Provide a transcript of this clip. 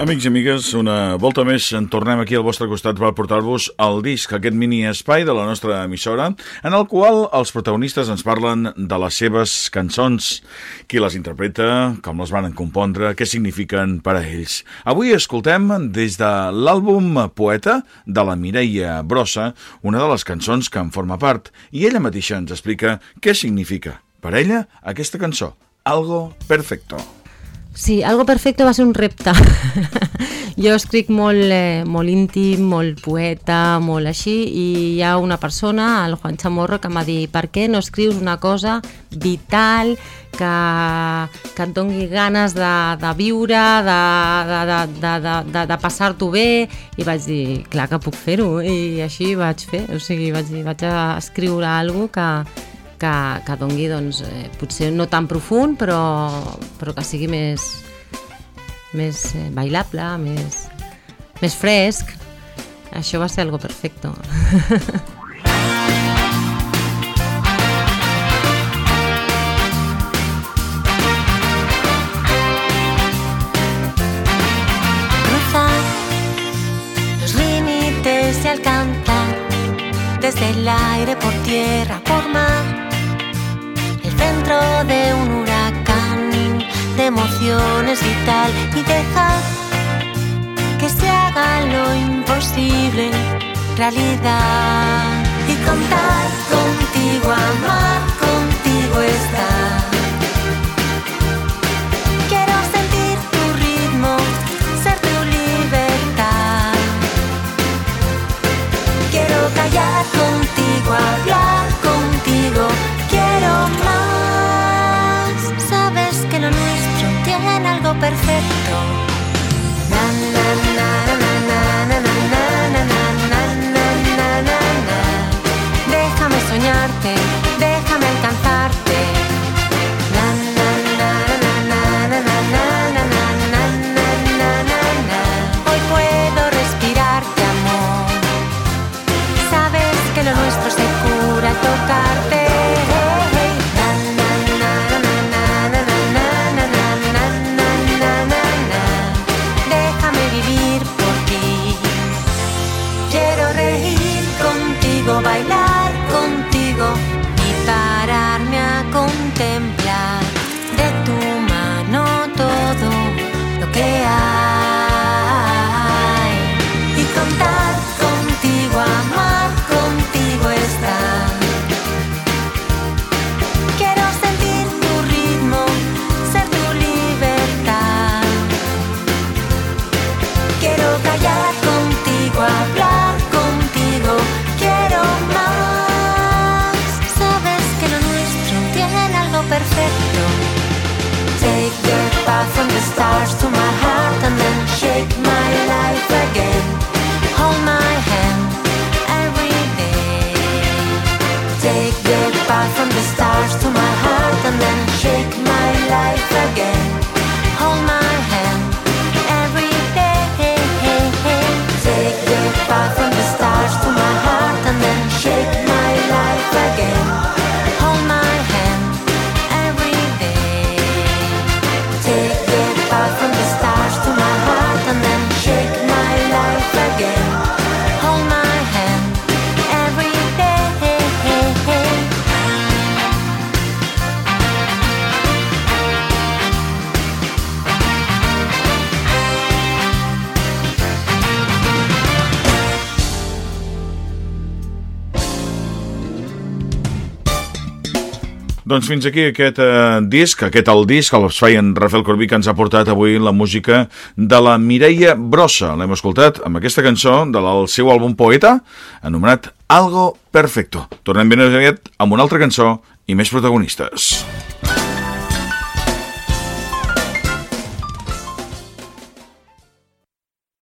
Amics i amigues, una volta més en tornem aquí al vostre costat per portar-vos el disc, aquest mini espai de la nostra emissora, en el qual els protagonistes ens parlen de les seves cançons, qui les interpreta, com les van compondre, què signifiquen per a ells. Avui escoltem des de l'àlbum Poeta de la Mireia Brossa, una de les cançons que en forma part, i ella mateixa ens explica què significa per ella aquesta cançó, Algo Perfecto. Sí, Algo Perfecto va ser un repte. jo escric molt, eh, molt íntim, molt poeta, molt així, i hi ha una persona, el Juan Chamorro, que m'ha dit per què no escrius una cosa vital, que, que et dongui ganes de, de viure, de, de, de, de, de, de, passar-t'ho bé, i vaig dir, clar que puc fer-ho, i així vaig fer, o sigui, vaig, dir, vaig escriure alguna que, que, que dongui doncs, eh, potser no tan profund però, però que sigui més, més eh, bailable, més, més fresc. Això va ser algo perfecto. desde el aire por tierra, por mar dentro de un huracán de emociones y tal y dejar que se haga lo imposible realidad. Y contar contigo, from the Doncs fins aquí aquest eh, disc, aquest el disc, el feia en Rafael Corbí, que ens ha portat avui la música de la Mireia Brossa. L'hem escoltat amb aquesta cançó del seu àlbum Poeta, anomenat Algo Perfecto. Tornem ben aviat amb una altra cançó i més protagonistes.